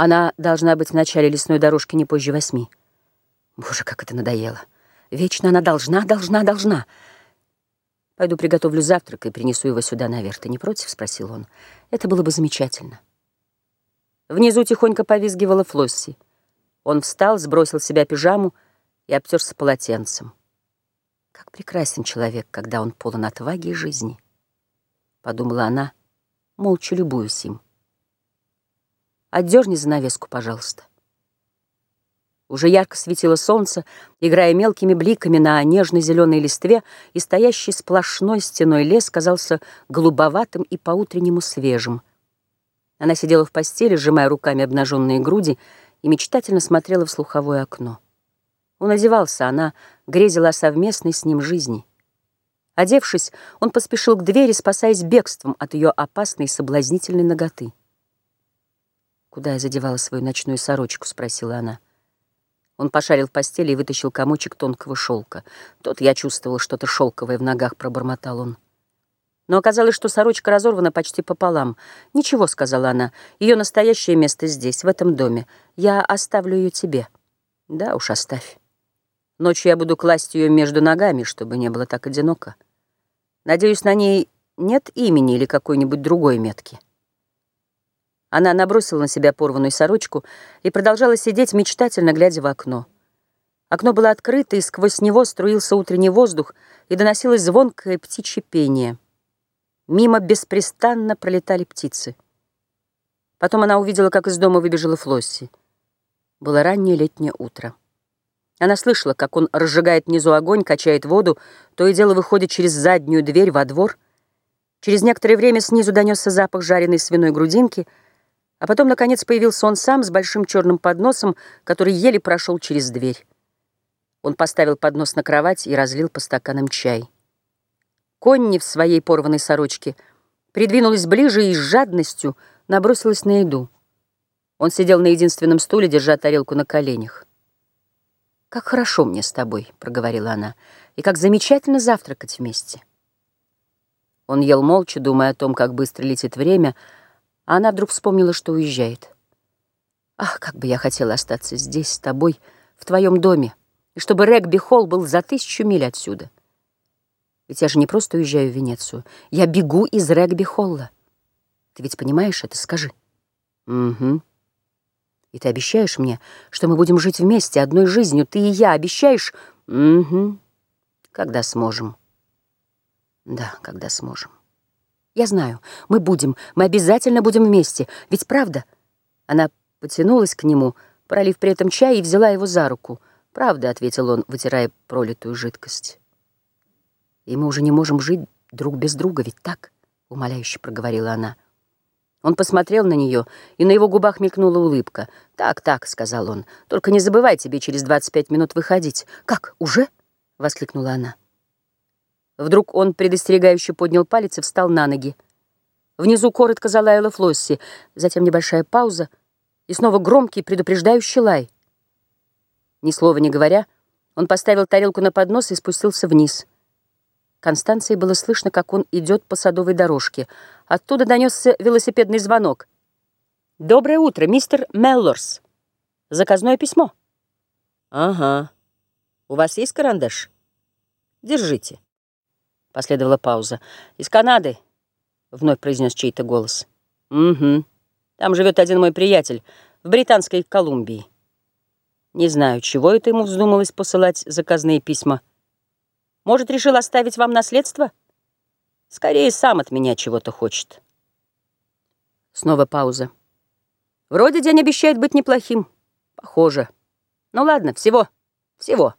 Она должна быть в начале лесной дорожки не позже восьми. Боже, как это надоело. Вечно она должна, должна, должна. Пойду приготовлю завтрак и принесу его сюда наверх. Ты не против? Спросил он. Это было бы замечательно. Внизу тихонько повизгивала Флосси. Он встал, сбросил с себя пижаму и обтерся полотенцем. Как прекрасен человек, когда он полон отваги и жизни. Подумала она, молча любуюсь им. Отдерни занавеску, пожалуйста. Уже ярко светило солнце, играя мелкими бликами на нежной зеленой листве, и стоящий сплошной стеной лес казался голубоватым и по-утреннему свежим. Она сидела в постели, сжимая руками обнаженные груди, и мечтательно смотрела в слуховое окно. Он одевался, она грезила о совместной с ним жизни. Одевшись, он поспешил к двери, спасаясь бегством от ее опасной и соблазнительной ноготы. «Куда я задевала свою ночную сорочку?» — спросила она. Он пошарил в постели и вытащил комочек тонкого шелка. Тот я чувствовал что-то шелковое в ногах, пробормотал он. Но оказалось, что сорочка разорвана почти пополам. «Ничего», — сказала она, — «ее настоящее место здесь, в этом доме. Я оставлю ее тебе». «Да уж, оставь. Ночью я буду класть ее между ногами, чтобы не было так одиноко. Надеюсь, на ней нет имени или какой-нибудь другой метки». Она набросила на себя порванную сорочку и продолжала сидеть, мечтательно глядя в окно. Окно было открыто, и сквозь него струился утренний воздух, и доносилось звонкое птичье пение. Мимо беспрестанно пролетали птицы. Потом она увидела, как из дома выбежала Флосси. Было раннее летнее утро. Она слышала, как он разжигает внизу огонь, качает воду, то и дело выходит через заднюю дверь во двор. Через некоторое время снизу донесся запах жареной свиной грудинки — а потом, наконец, появился он сам с большим черным подносом, который еле прошел через дверь. Он поставил поднос на кровать и разлил по стаканам чай. Конни в своей порванной сорочке придвинулась ближе и с жадностью набросилась на еду. Он сидел на единственном стуле, держа тарелку на коленях. «Как хорошо мне с тобой», — проговорила она, — «и как замечательно завтракать вместе». Он ел молча, думая о том, как быстро летит время, — а она вдруг вспомнила, что уезжает. Ах, как бы я хотела остаться здесь, с тобой, в твоем доме, и чтобы регби-холл был за тысячу миль отсюда. Ведь я же не просто уезжаю в Венецию, я бегу из регби-холла. Ты ведь понимаешь это, скажи. Угу. И ты обещаешь мне, что мы будем жить вместе, одной жизнью, ты и я, обещаешь? Угу. Когда сможем. Да, когда сможем. Я знаю, мы будем, мы обязательно будем вместе. Ведь правда?» Она потянулась к нему, пролив при этом чай, и взяла его за руку. «Правда», — ответил он, вытирая пролитую жидкость. «И мы уже не можем жить друг без друга, ведь так?» — умоляюще проговорила она. Он посмотрел на нее, и на его губах мелькнула улыбка. «Так, так», — сказал он, — «только не забывай тебе через 25 минут выходить». «Как, уже?» — воскликнула она. Вдруг он предостерегающе поднял палец и встал на ноги. Внизу коротко залаяла Флосси, затем небольшая пауза и снова громкий предупреждающий лай. Ни слова не говоря, он поставил тарелку на поднос и спустился вниз. Констанции было слышно, как он идет по садовой дорожке. Оттуда донесся велосипедный звонок. «Доброе утро, мистер Меллорс. Заказное письмо». «Ага. У вас есть карандаш? Держите». Последовала пауза. «Из Канады», — вновь произнес чей-то голос. «Угу. Там живет один мой приятель в Британской Колумбии. Не знаю, чего это ему вздумалось посылать заказные письма. Может, решил оставить вам наследство? Скорее, сам от меня чего-то хочет». Снова пауза. «Вроде день обещает быть неплохим. Похоже. Ну ладно, всего, всего».